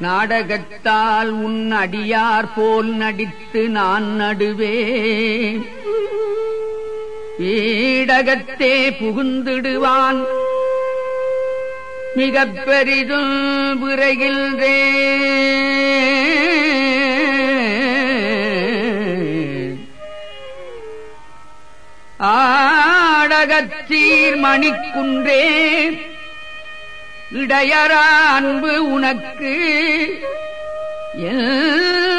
நாடகத்தால் உன் அடியார் போல் நடித்து நான் நடுவே வீடகத்தே புகுந்திடுவான். மிகப் பெரிதும் விரைகின்றே ஆடகத்தீர் மணிக்குன்றே இடையரா அன்பு உனக்கு.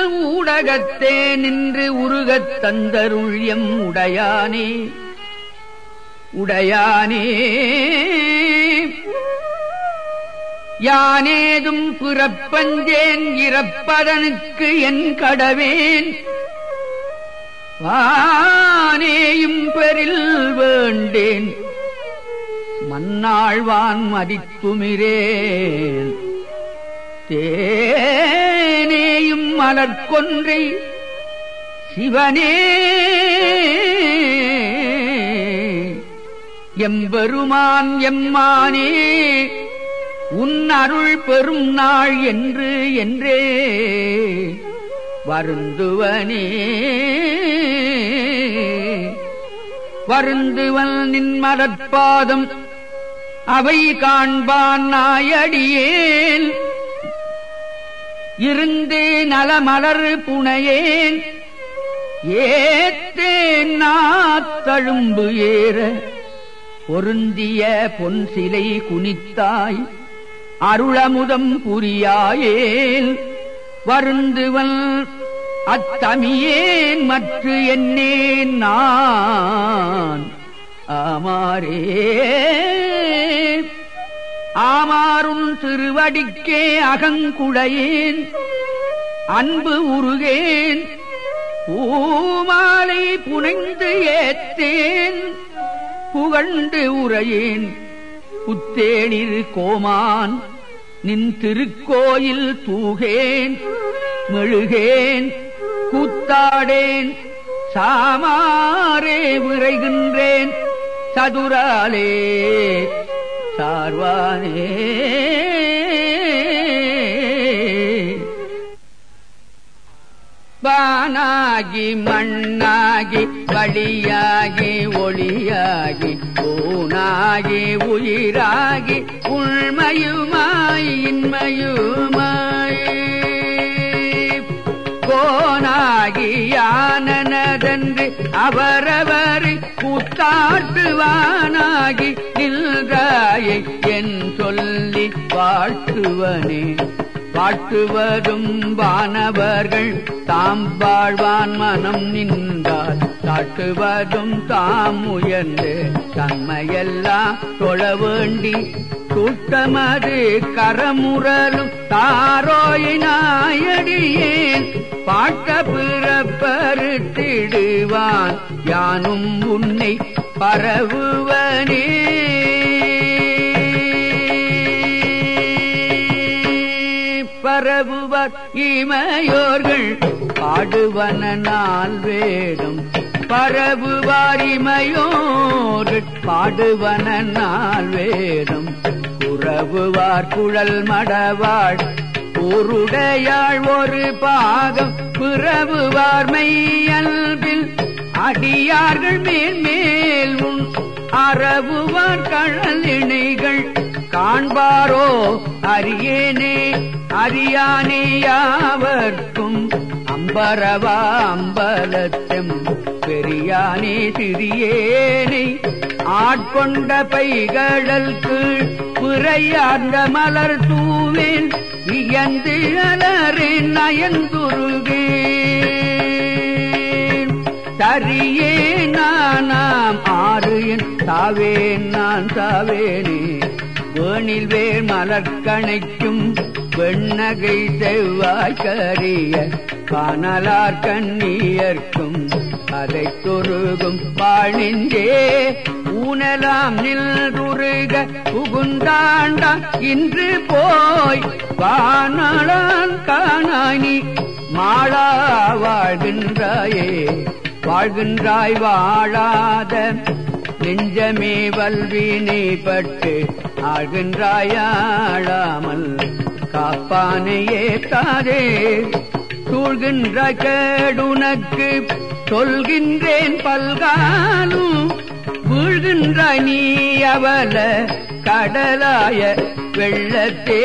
ஊடகத்தே நின்று உருகத் தந்தருள்யம் உடையானே. உடையானே. யானேதும் பிறப்பஞ்சேன் இறப்பதனுக்கு என் கடவேன். வானேயும் பெறில் வேண்டேன். மன்னாழ்வான் மதித்துமிரேன் தேனேயும் மலர்கொன்றை சிவனே. எம்பெருமான் எம்மானே உன் அருள் பெரும் நாள் என்று என்றே. வருந்துவனே. வருந்துவன் நின் மலர்பாதம் அவை காண்பான் நாயடியேன். இருந்து நலமலர் புனையேன். ஏத்தேன் நாத்தழும்பு ஏற. பொருந்திய பொன் சிலை குனித்தாய். அருளமுதம் புரியாயேல். வருந்துவன் அத்தமியேன் மற்ற என்னேன் நான். ஆமாரே ஆமாறும் திருவடிக்கே அகங்குழையேன். அன்பு உருகேன். பூமாலை புனைந்து ஏத்தேன். புகழ்ந்து உரையேன் புத்தேனில் கோமான். நின் திருக்கோயில் தூகேன். மெழுகேன். கூத்தாடேன். சாமாரே விரைகின்றேன். சதுராலே சார்வானே. பானாகி மண்ணாகி வழியாகி ஒளியாகி ஊனாகி உயிராகி உள்மையுமாய் இன்மையுமாய். கோனாகி யானனதன்று அவரவரை கூத்தாட்டுவானாகி நின்றாயை என் சொல்லி வாழ்த்துவனே. பாட்டுவரும் வானவர்கள் தாம் வாழ்வான் மனம் நின்றால் காட்டுவதும் தாம் உயர்ந்து தன்மையெல்லாம் தொழ வேண்டி கூட்டமது கரமுரலும் தாரோயினாயடியேன் பாட்ட பிறப்பருத்திடுவான் யானும் உன்னை பரவுவனே. பரவுவர் இமையோர்கள் பாடுவன நாள் வேடம். பரவுவார் இமையோர்கள் பாடுவன நாள் வேடம். உறவுவார் குழல் மடவாள் உருடையாள் ஒரு பாகம். பிறவுவார் மெய்யல்பில் அடியார்கள் மேல் மேல் உன் அறவுவார் கழலிணைகள் காண்பாரோ அரியேனே அறியானே யாவர்க்கும். அம்பரவா அம்பலத்தம் பெரியானே சிறியேனை ஆட்கொண்ட பைகடல் கீழ் புறையார்ந்த மலர் தூவேன். வியந்து அலறேன் நயந்துருகேன். தரியே நானாம் ஆறு என் சாவேன் நான் சாவேனே வேணில் வேர் மலர்கணைக்கும் வெண்ணகை செவ்வாய்கறிய காணலார் கண்ணியர்க்கும் அதை தொருகும் பாழின்றே ஊனலாம் நில்ருக புகுந்தாண்டா இன்று போய் வானலான் காணானி மாளா வாழ்கின்றாயே வாழ்கின்றாய் வாழாத நெஞ்சமே வல்வினை பட்டு ஆழ்கின்றாயாழாமல் காப்பானையே தாரே சூழ்கின்ற கேடுனக்கு சொல்கின்றேன் பல்காலும் வீழ்கின்ற நீ அவல கடலாய வெள்ளத்தே.